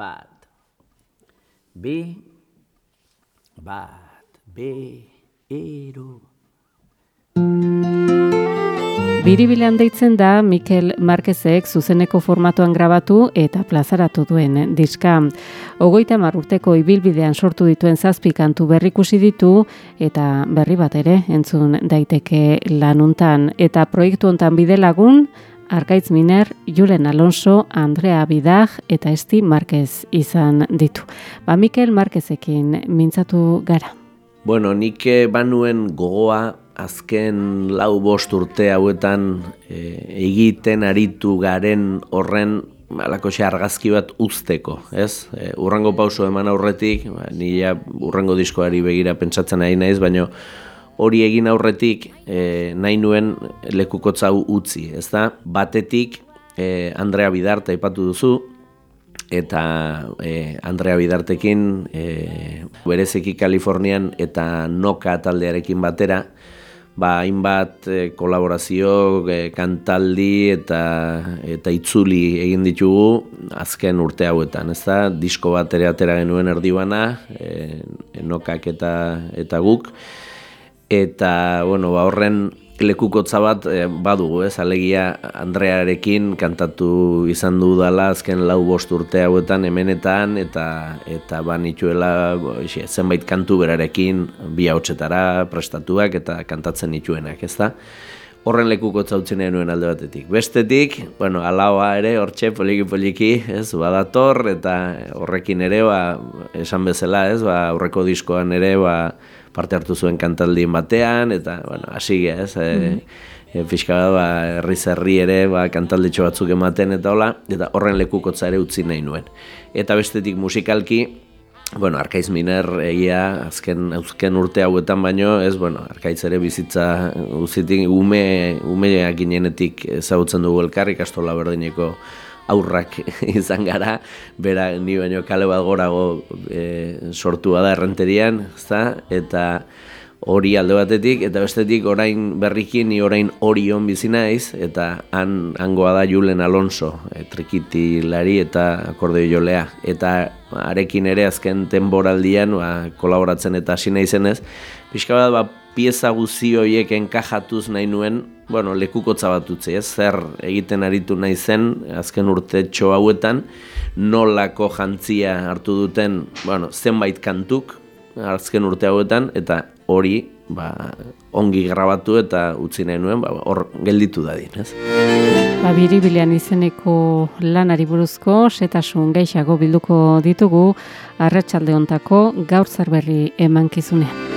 bat, bi, bat, bi, iru. Biribilean deitzen da Mikel Marquezek zuzeneko formatuan grabatu eta plazaratu duen diska. Ogoita marrurteko ibilbidean sortu dituen zazpi kantu berrikusi ditu eta berri bat ere entzun daiteke lanuntan. Eta proiektu hontan bide lagun, Arkaitz Miner, Julen Alonso, Andrea Bidag eta Esti Marquez izan ditu. Ba Mikel Marquezekin mintzatu gara. Bueno, nik banuen gogoa azken lau bost urte hauetan e, egiten aritu garen horren alako argazki bat usteko, ez? E, urrango pauso eman aurretik, ba, nila urrango diskoari begira pentsatzen nahi naiz, baina hori egin aurretik e, nahi nuen lekukotza utzi, ez da? Batetik e, Andrea Bidarte aipatu duzu, eta e, Andrea Bidartekin e, berezeki Kalifornian eta Noka taldearekin batera, ba, hainbat e, kolaborazio, e, kantaldi eta eta itzuli egin ditugu azken urte hauetan, ez da? Disko bat ere atera genuen erdibana, e, enokak eta, eta guk. Eta, bueno, ba, horren lekukotza bat e, badugu, ez, alegia Andrearekin kantatu izan du dala azken lau bost urte hauetan hemenetan eta eta ban ituela zenbait kantu berarekin bi hautsetara prestatuak eta kantatzen dituenak, ez da? Horren lekukotza utzen nuen alde batetik. Bestetik, bueno, alaoa ere, hortxe, poliki poliki, ez, badator, eta horrekin ere, ba, esan bezala, ez, ba, aurreko diskoan ere, ba, parte hartu zuen kantaldin batean, eta, bueno, hasi ez, mm -hmm. e, e, ba, herri zerri ere, ba, kantalditxo batzuk ematen, eta hola, eta horren lekukotza ere utzi nahi nuen. Eta bestetik musikalki, bueno, Arkaiz Miner egia azken, azken urte hauetan baino, ez, bueno, Arkaiz ere bizitza uzitik ume, umeak ginenetik ezagutzen dugu elkarrik, kastola berdineko aurrak izan gara, bera ni baino kale bat gorago e, sortua da errenterian, ezta? eta hori alde batetik, eta bestetik orain berrikin, ni orain hori hon bizi naiz, eta han, hangoa da Julen Alonso, e, trikiti lari eta akordeo jolea, eta arekin ere azken temporaldian ba, kolaboratzen eta hasi naizenez, pixka bat, ba, pieza guzi horiek enkajatuz nahi nuen, bueno, lekukotza bat utzi, ez? Zer egiten aritu nahi zen, azken urte txo hauetan, nolako jantzia hartu duten, bueno, zenbait kantuk, azken urte hauetan, eta hori, ba, ongi grabatu eta utzi nahi nuen, ba, hor gelditu da din, ez? Ba, biribilean izeneko lanari buruzko, setasun geixago bilduko ditugu, arretsalde ontako gaur zerberri emankizunean.